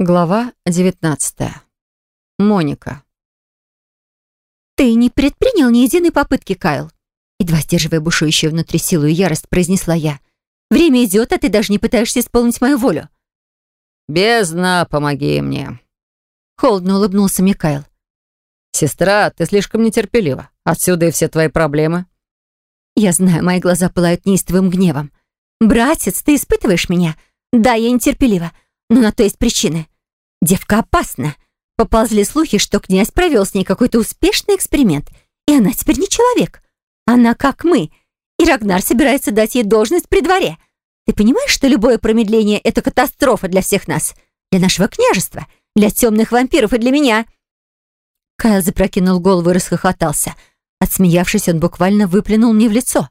Глава 19. Моника. «Ты не предпринял ни единой попытки, Кайл!» Едва сдерживая бушующую внутри силу и ярость, произнесла я. «Время идет, а ты даже не пытаешься исполнить мою волю!» «Бездна, помоги мне!» Холодно улыбнулся мне Кайл. «Сестра, ты слишком нетерпелива. Отсюда и все твои проблемы». Я знаю, мои глаза пылают неистовым гневом. «Братец, ты испытываешь меня? Да, я нетерпелива. Но на то есть причины. Девка опасна. Поползли слухи, что князь провел с ней какой-то успешный эксперимент, и она теперь не человек. Она как мы. И Рагнар собирается дать ей должность при дворе. Ты понимаешь, что любое промедление — это катастрофа для всех нас? Для нашего княжества, для темных вампиров и для меня?» Кайл запрокинул голову и расхохотался. Отсмеявшись, он буквально выплюнул мне в лицо.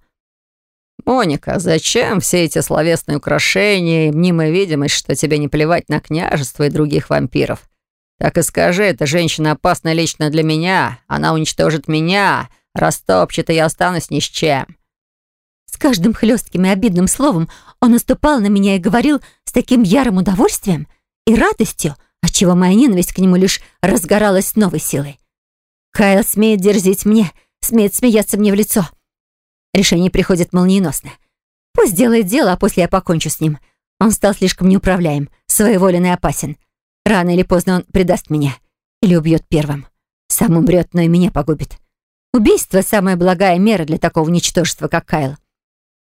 «Моника, зачем все эти словесные украшения и мнимая видимость, что тебе не плевать на княжество и других вампиров? Так и скажи, эта женщина опасна лично для меня. Она уничтожит меня, растопчет, и я останусь ни с чем». С каждым хлестким и обидным словом он наступал на меня и говорил с таким ярым удовольствием и радостью, отчего моя ненависть к нему лишь разгоралась с новой силой. Кайл смеет дерзить мне, смеет смеяться мне в лицо — Решение приходит молниеносно. Пусть делает дело, а после я покончу с ним. Он стал слишком неуправляем, своеволен и опасен. Рано или поздно он предаст меня. Или убьет первым. Сам умрет, но и меня погубит. Убийство — самая благая мера для такого ничтожества, как Кайл.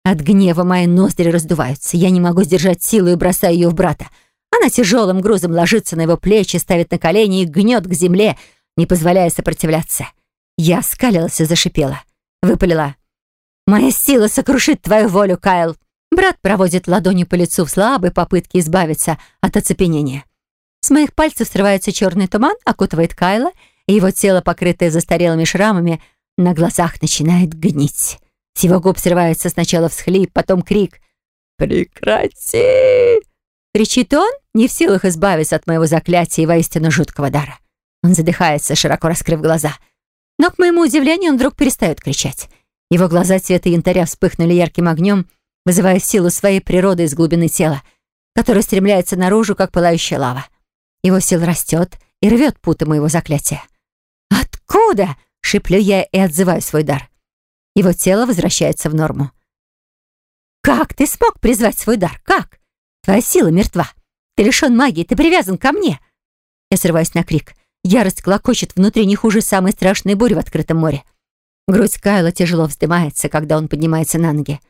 От гнева мои ноздри раздуваются. Я не могу сдержать силу и бросаю ее в брата. Она тяжелым грузом ложится на его плечи, ставит на колени и гнет к земле, не позволяя сопротивляться. Я скалилась и зашипела. Выпалила. Моя сила сокрушит твою волю, Кайл. Брат проводит ладонью по лицу в слабой попытке избавиться от оцепенения. С моих пальцев срывается черный туман, окутывает Кайла, и его тело, покрытое застарелыми шрамами, на глазах начинает гнить. С его губ срывается сначала всхлип, потом крик. «Прекрати!» Кричит он, не в силах избавиться от моего заклятия и воистину жуткого дара. Он задыхается, широко раскрыв глаза. Но, к моему удивлению, он вдруг перестает кричать. Его глаза цвета янтаря вспыхнули ярким огнем, вызывая силу своей природы из глубины тела, которая стремляется наружу, как пылающая лава. Его сила растет и рвет путы моего заклятия. «Откуда?» — шиплю я и отзываю свой дар. Его тело возвращается в норму. «Как ты смог призвать свой дар? Как? Твоя сила мертва. Ты лишен магии, ты привязан ко мне!» Я срываюсь на крик. Ярость клокочет внутри не хуже самой страшной бури в открытом море. Грудь Кайла тяжело вздымается, когда он поднимается на ноги.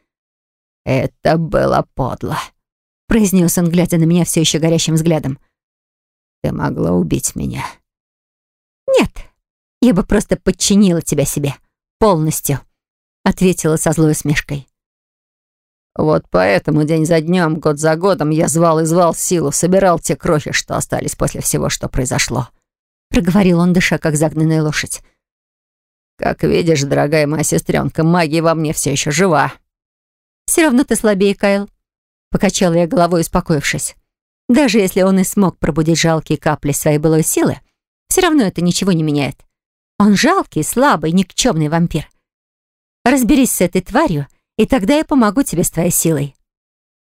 «Это было подло», — произнес он, глядя на меня все еще горящим взглядом. «Ты могла убить меня». «Нет, я бы просто подчинила тебя себе. Полностью», — ответила со злой усмешкой. «Вот поэтому день за днем, год за годом я звал и звал силу, собирал те крохи, что остались после всего, что произошло», — проговорил он, дыша, как загнанная лошадь. Как видишь, дорогая моя сестренка, магия во мне все еще жива. Все равно ты слабее, Кайл. Покачала я головой, успокоившись. Даже если он и смог пробудить жалкие капли своей былой силы, все равно это ничего не меняет. Он жалкий, слабый, никчемный вампир. Разберись с этой тварью, и тогда я помогу тебе с твоей силой.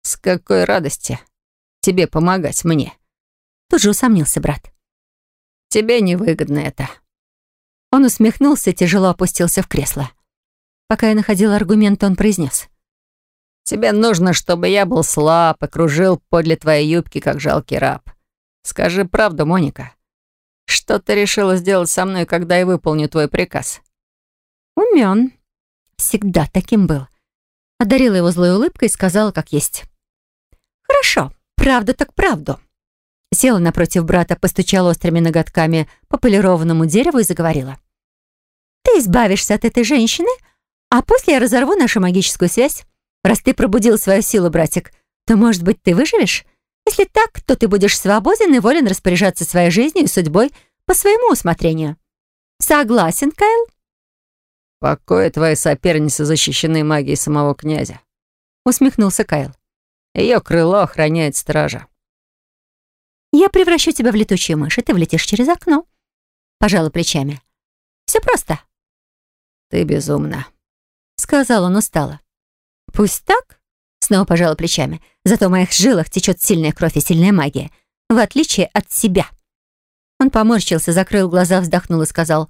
С какой радости тебе помогать мне? Тут же усомнился брат. Тебе невыгодно это. Он усмехнулся и тяжело опустился в кресло. Пока я находил аргумент, он произнес. «Тебе нужно, чтобы я был слаб и кружил подле твоей юбки, как жалкий раб. Скажи правду, Моника. Что ты решила сделать со мной, когда я выполню твой приказ?» «Умен. Всегда таким был». Одарила его злой улыбкой и сказала, как есть. «Хорошо, правда так правду». Села напротив брата, постучала острыми ноготками по полированному дереву и заговорила. Избавишься от этой женщины, а после я разорву нашу магическую связь. Раз ты пробудил свою силу, братик, то, может быть, ты выживешь? Если так, то ты будешь свободен и волен распоряжаться своей жизнью и судьбой по своему усмотрению. Согласен, Кайл? «Покои твоей соперницы защищены магией самого князя», — усмехнулся Кайл. «Ее крыло охраняет стража». «Я превращу тебя в летучую мышь, и ты влетишь через окно», — пожала плечами. «Все просто. «Ты безумна», — сказал он устало. «Пусть так?» — снова пожала плечами. «Зато в моих жилах течет сильная кровь и сильная магия. в отличие от себя. Он поморщился, закрыл глаза, вздохнул и сказал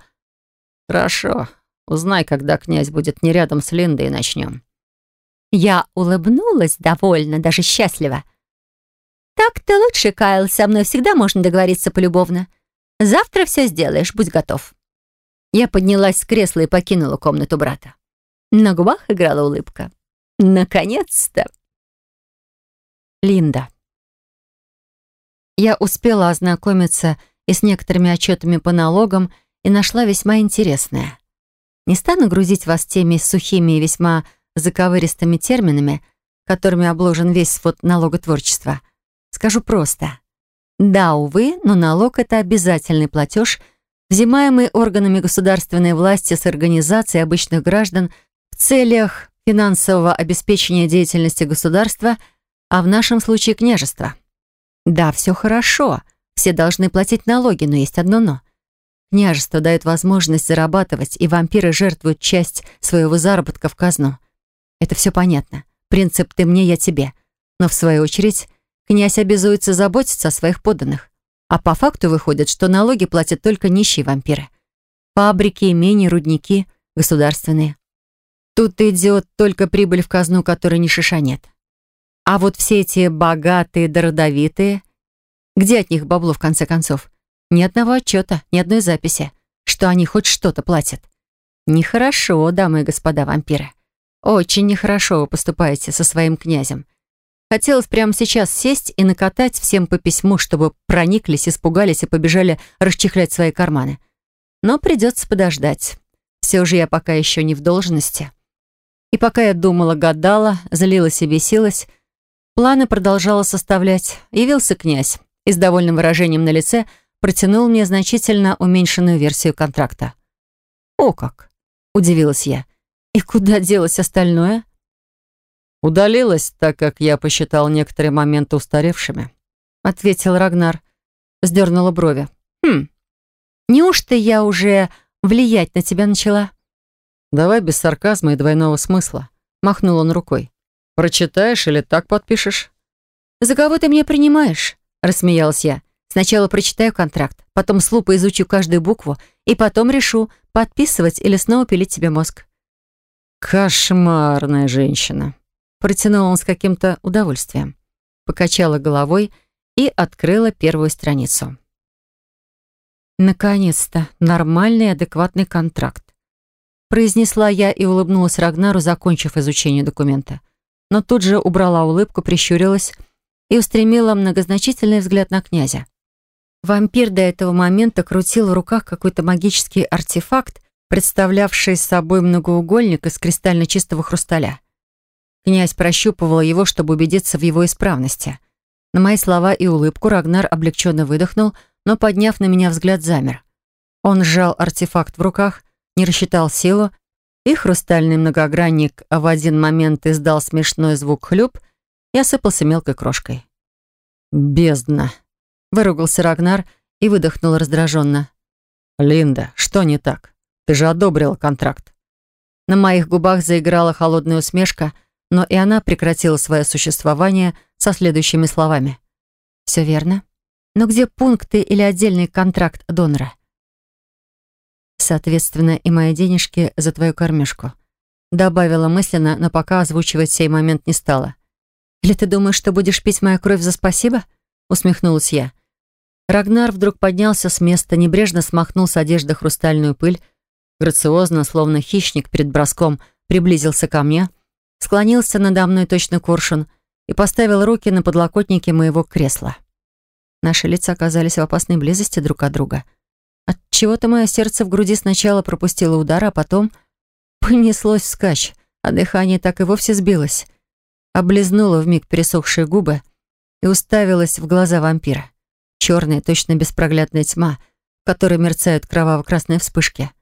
«Хорошо, узнай, когда князь будет не рядом с Линдой и начнем». Я улыбнулась довольно, даже счастливо. «Так-то лучше, Кайл, со мной всегда можно договориться полюбовно. Завтра все сделаешь, будь готов». Я поднялась с кресла и покинула комнату брата. На губах играла улыбка. «Наконец-то!» Линда. Я успела ознакомиться и с некоторыми отчетами по налогам и нашла весьма интересное. Не стану грузить вас теми сухими и весьма заковыристыми терминами, которыми обложен весь свод налоготворчества. Скажу просто. Да, увы, но налог — это обязательный платеж, взимаемый органами государственной власти с организацией обычных граждан в целях финансового обеспечения деятельности государства, а в нашем случае княжества. Да, все хорошо, все должны платить налоги, но есть одно «но». Княжество дает возможность зарабатывать, и вампиры жертвуют часть своего заработка в казну. Это все понятно. Принцип «ты мне, я тебе». Но, в свою очередь, князь обязуется заботиться о своих подданных. А по факту выходит, что налоги платят только нищие вампиры. Фабрики, имения, рудники, государственные. Тут идет только прибыль в казну, которой ни шиша нет. А вот все эти богатые да родовитые, где от них бабло в конце концов? Ни одного отчета, ни одной записи, что они хоть что-то платят. Нехорошо, дамы и господа вампиры. Очень нехорошо вы поступаете со своим князем. Хотелось прямо сейчас сесть и накатать всем по письму, чтобы прониклись, испугались и побежали расчехлять свои карманы. Но придется подождать. Все же я пока еще не в должности. И пока я думала, гадала, злилась и бесилась, планы продолжала составлять. Явился князь и с довольным выражением на лице протянул мне значительно уменьшенную версию контракта. «О как!» — удивилась я. И куда делось остальное? Удалилась, так как я посчитал некоторые моменты устаревшими. Ответил Рагнар. Сдернула брови. Хм, неужто я уже влиять на тебя начала? Давай без сарказма и двойного смысла. Махнул он рукой. Прочитаешь или так подпишешь? За кого ты меня принимаешь? Рассмеялась я. Сначала прочитаю контракт, потом с лупой изучу каждую букву и потом решу, подписывать или снова пилить тебе мозг. «Кошмарная женщина», — протянул он с каким-то удовольствием. Покачала головой и открыла первую страницу. «Наконец-то нормальный адекватный контракт», — произнесла я и улыбнулась Рагнару, закончив изучение документа. Но тут же убрала улыбку, прищурилась и устремила многозначительный взгляд на князя. Вампир до этого момента крутил в руках какой-то магический артефакт, представлявший собой многоугольник из кристально чистого хрусталя. Князь прощупывал его, чтобы убедиться в его исправности. На мои слова и улыбку Рагнар облегченно выдохнул, но, подняв на меня взгляд, замер. Он сжал артефакт в руках, не рассчитал силу, и хрустальный многогранник в один момент издал смешной звук хлюп и осыпался мелкой крошкой. «Бездна!» — выругался Рагнар и выдохнул раздраженно. «Линда, что не так?» Ты же одобрила контракт». На моих губах заиграла холодная усмешка, но и она прекратила свое существование со следующими словами. «Все верно. Но где пункты или отдельный контракт донора?» «Соответственно, и мои денежки за твою кормежку», добавила мысленно, но пока озвучивать сей момент не стала. «Или ты думаешь, что будешь пить мою кровь за спасибо?» усмехнулась я. Рагнар вдруг поднялся с места, небрежно смахнул с одежды хрустальную пыль, грациозно, словно хищник перед броском, приблизился ко мне, склонился надо мной точно коршун и поставил руки на подлокотники моего кресла. Наши лица оказались в опасной близости друг от друга. От чего-то мое сердце в груди сначала пропустило удар, а потом понеслось вскачь, а дыхание так и вовсе сбилось. Облизнула вмиг пересохшие губы и уставилась в глаза вампира. Черная, точно беспроглядная тьма, в которой мерцают кроваво-красные вспышки —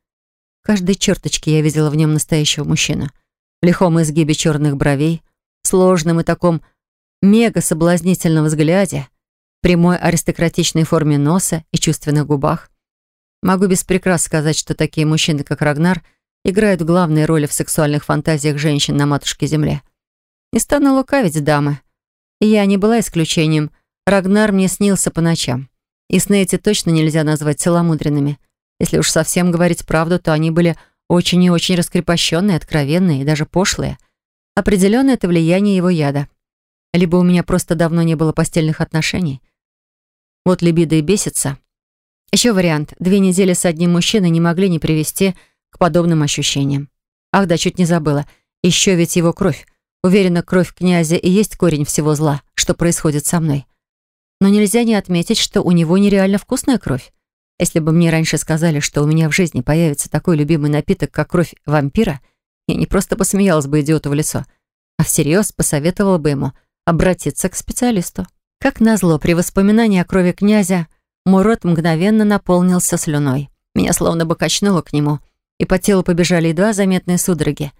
каждой черточке я видела в нем настоящего мужчину. Лихом изгибе черных бровей, сложном и таком мега-соблазнительном взгляде, прямой аристократичной форме носа и чувственных губах. Могу без прикрас сказать, что такие мужчины, как Рагнар, играют главные роли в сексуальных фантазиях женщин на матушке Земле. Не стану лукавить, дамы. Я не была исключением, Рагнар мне снился по ночам. И сны эти точно нельзя назвать целомудренными. Если уж совсем говорить правду, то они были очень и очень раскрепощенные, откровенные и даже пошлые. Определенно это влияние его яда. Либо у меня просто давно не было постельных отношений. Вот либидо и бесится. Еще вариант. Две недели с одним мужчиной не могли не привести к подобным ощущениям. Ах да, чуть не забыла. Еще ведь его кровь. Уверена, кровь князя и есть корень всего зла, что происходит со мной. Но нельзя не отметить, что у него нереально вкусная кровь. Если бы мне раньше сказали, что у меня в жизни появится такой любимый напиток, как кровь вампира, я не просто посмеялась бы идиоту в лицо, а всерьез посоветовала бы ему обратиться к специалисту. Как назло, при воспоминании о крови князя мой рот мгновенно наполнился слюной. Меня словно бы качнуло к нему, и по телу побежали едва заметные судороги.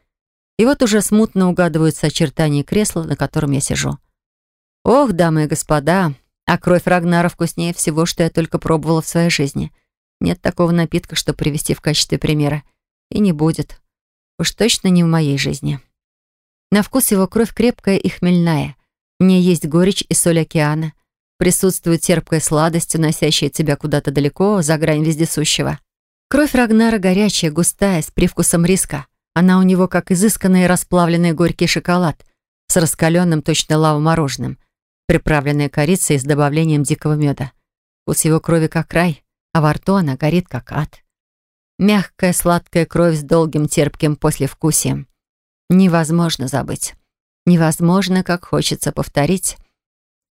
И вот уже смутно угадываются очертания кресла, на котором я сижу. Ох, дамы и господа, а кровь Рагнара вкуснее всего, что я только пробовала в своей жизни. Нет такого напитка, чтобы привести в качестве примера. И не будет. Уж точно не в моей жизни. На вкус его кровь крепкая и хмельная. В ней есть горечь и соль океана. Присутствует терпкая сладость, уносящая тебя куда-то далеко, за грань вездесущего. Кровь Рагнара горячая, густая, с привкусом риска. Она у него как изысканный расплавленный горький шоколад с раскаленным точно лава мороженым, приправленная корицей с добавлением дикого меда. Вкус его крови как рай, а во рту она горит как ад. Мягкая сладкая кровь с долгим терпким послевкусием. Невозможно забыть. Невозможно, как хочется повторить.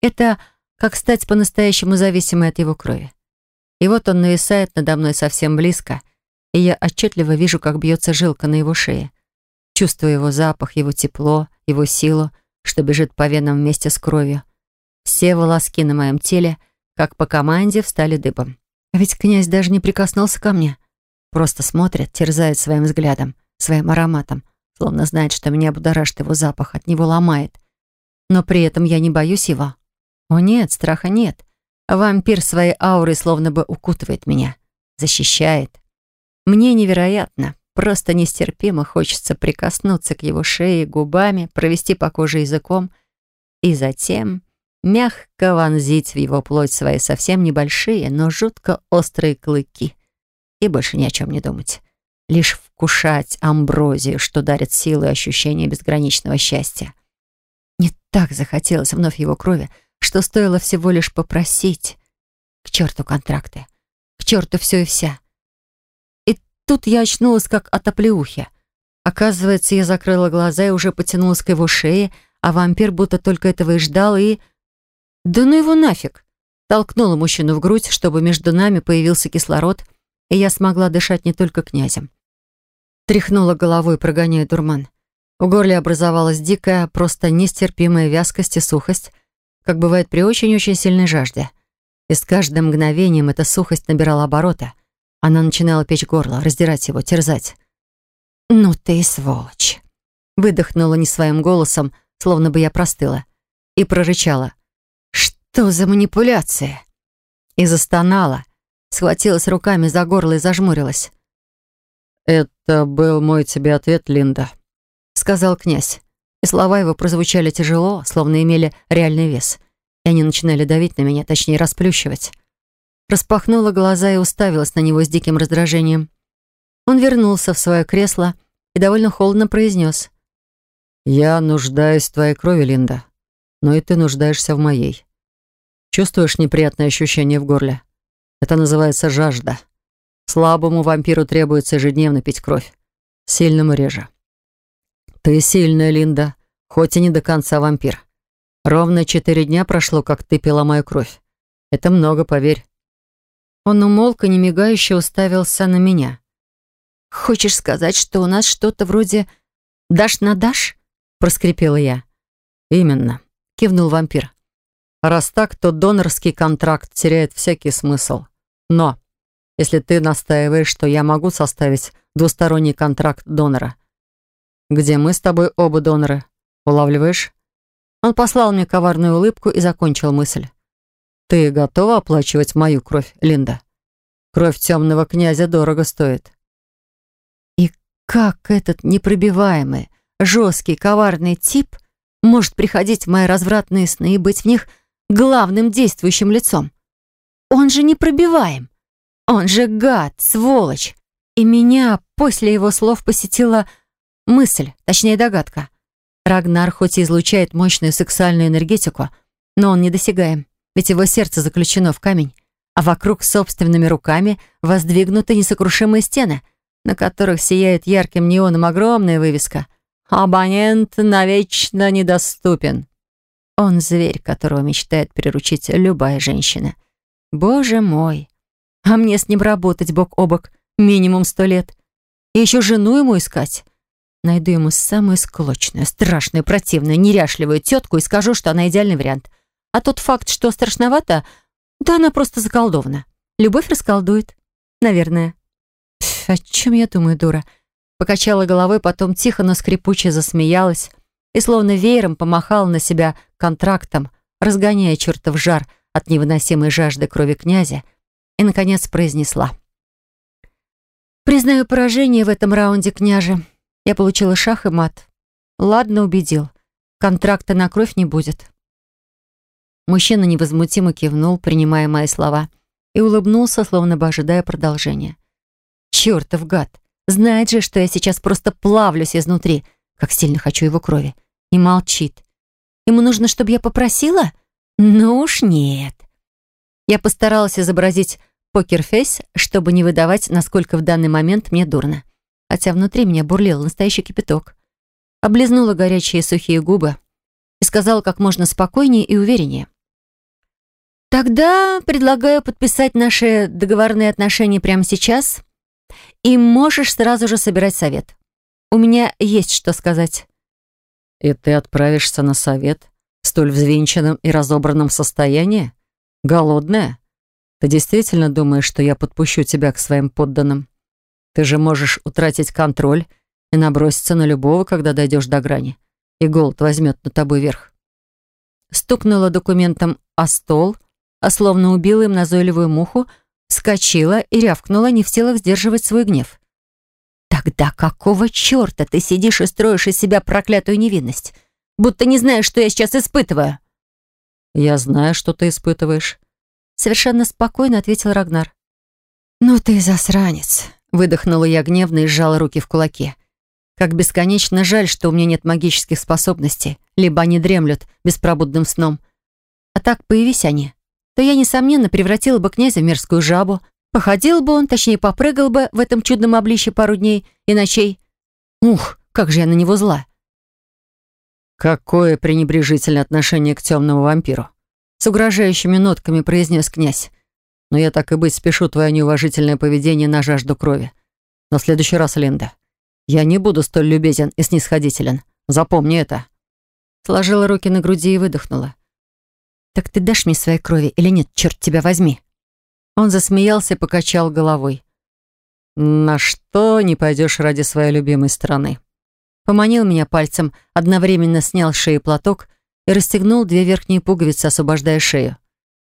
Это как стать по-настоящему зависимой от его крови. И вот он нависает надо мной совсем близко, и я отчетливо вижу, как бьется жилка на его шее. Чувствую его запах, его тепло, его силу, что бежит по венам вместе с кровью. Все волоски на моем теле, как по команде, встали дыбом. А ведь князь даже не прикоснулся ко мне. Просто смотрит, терзает своим взглядом, своим ароматом, словно знает, что меня будоражит его запах, от него ломает. Но при этом я не боюсь его. О нет, страха нет. Вампир своей аурой словно бы укутывает меня, защищает. Мне невероятно, просто нестерпимо хочется прикоснуться к его шее губами, провести по коже языком и затем мягко вонзить в его плоть свои совсем небольшие, но жутко острые клыки и больше ни о чем не думать лишь вкушать амброзию, что дарит силы и ощущение безграничного счастья. Не так захотелось вновь его крови, что стоило всего лишь попросить. К черту контракты, к черту все и вся. И тут я очнулась, как от оплеухи. Оказывается, я закрыла глаза и уже потянулась к его шее, а вампир будто только этого и ждал, и... Да ну его нафиг! Толкнула мужчину в грудь, чтобы между нами появился кислород, и я смогла дышать не только князем. Тряхнула головой, прогоняя дурман. В горле образовалась дикая, просто нестерпимая вязкость и сухость, как бывает при очень-очень сильной жажде. И с каждым мгновением эта сухость набирала обороты. Она начинала печь горло, раздирать его, терзать. «Ну ты сволочь!» Выдохнула не своим голосом, словно бы я простыла, и прорычала. «Что за манипуляция?» И застонала, схватилась руками за горло и зажмурилась. «Это был мой тебе ответ, Линда», — сказал князь. И слова его прозвучали тяжело, словно имели реальный вес. И они начинали давить на меня, точнее, расплющивать. Распахнула глаза и уставилась на него с диким раздражением. Он вернулся в свое кресло и довольно холодно произнес. «Я нуждаюсь в твоей крови, Линда, но и ты нуждаешься в моей. Чувствуешь неприятное ощущение в горле? Это называется жажда». Слабому вампиру требуется ежедневно пить кровь. Сильному реже. Ты сильная, Линда, хоть и не до конца вампир. Ровно четыре дня прошло, как ты пила мою кровь. Это много, поверь. Он умолк и немигающе уставился на меня. «Хочешь сказать, что у нас что-то вроде «дашь на дашь»?» — проскрипела я. «Именно», — кивнул вампир. «Раз так, то донорский контракт теряет всякий смысл. Но если ты настаиваешь, что я могу составить двусторонний контракт донора. Где мы с тобой оба доноры. Улавливаешь? Он послал мне коварную улыбку и закончил мысль. Ты готова оплачивать мою кровь, Линда? Кровь темного князя дорого стоит. И как этот непробиваемый, жесткий, коварный тип может приходить в мои развратные сны и быть в них главным действующим лицом. Он же непробиваем. Он же гад, сволочь. И меня после его слов посетила мысль, точнее догадка. Рагнар хоть и излучает мощную сексуальную энергетику, но он недосягаем, ведь его сердце заключено в камень, а вокруг собственными руками воздвигнуты несокрушимые стены, на которых сияет ярким неоном огромная вывеска «Абонент навечно недоступен». Он зверь, которого мечтает приручить любая женщина. Боже мой! А мне с ним работать бок о бок минимум сто лет. И еще жену ему искать. Найду ему самую склочную, страшную, противную, неряшливую тетку и скажу, что она идеальный вариант. А тот факт, что страшновато, да она просто заколдована. Любовь расколдует. Наверное. Пф, о чем я думаю, дура? Покачала головой, потом тихо, но скрипуче засмеялась и словно веером помахала на себя контрактом, разгоняя чертов жар от невыносимой жажды крови князя, и, наконец, произнесла. «Признаю поражение в этом раунде, княже. Я получила шах и мат. Ладно, убедил. Контракта на кровь не будет». Мужчина невозмутимо кивнул, принимая мои слова, и улыбнулся, словно бы ожидая продолжения. «Чертов гад! Знает же, что я сейчас просто плавлюсь изнутри, как сильно хочу его крови. И молчит. Ему нужно, чтобы я попросила? Ну уж нет. Я постаралась изобразить покерфейс, чтобы не выдавать, насколько в данный момент мне дурно. Хотя внутри меня бурлил настоящий кипяток. Облизнула горячие сухие губы и сказала как можно спокойнее и увереннее. «Тогда предлагаю подписать наши договорные отношения прямо сейчас, и можешь сразу же собирать совет. У меня есть что сказать». «И ты отправишься на совет в столь взвинченном и разобранном состоянии? Голодная? Ты действительно думаешь, что я подпущу тебя к своим подданным? Ты же можешь утратить контроль и наброситься на любого, когда дойдешь до грани, и голод возьмет на тобой верх». Стукнула документом о стол, а словно убила им назойливую муху, вскочила и рявкнула, не в силах сдерживать свой гнев. «Тогда какого черта ты сидишь и строишь из себя проклятую невинность? Будто не знаешь, что я сейчас испытываю». «Я знаю, что ты испытываешь», — совершенно спокойно ответил Рагнар. «Ну ты засранец», — выдохнула я гневно и сжала руки в кулаки. «Как бесконечно жаль, что у меня нет магических способностей, либо они дремлют беспробудным сном. А так, появись они, то я, несомненно, превратила бы князя в мерзкую жабу. Походил бы он, точнее, попрыгал бы в этом чудном облище пару дней и ночей. Ух, как же я на него зла. «Какое пренебрежительное отношение к темному вампиру!» С угрожающими нотками произнес князь. «Но я так и быть спешу твое неуважительное поведение на жажду крови. Но в следующий раз, Линда, я не буду столь любезен и снисходителен. Запомни это». Сложила руки на груди и выдохнула. «Так ты дашь мне своей крови или нет, черт тебя возьми?» Он засмеялся и покачал головой. «На что не пойдешь ради своей любимой страны?» Поманил меня пальцем, одновременно снял с шеи платок и расстегнул две верхние пуговицы, освобождая шею.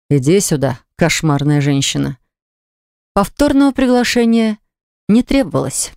«Иди сюда, кошмарная женщина». Повторного приглашения не требовалось.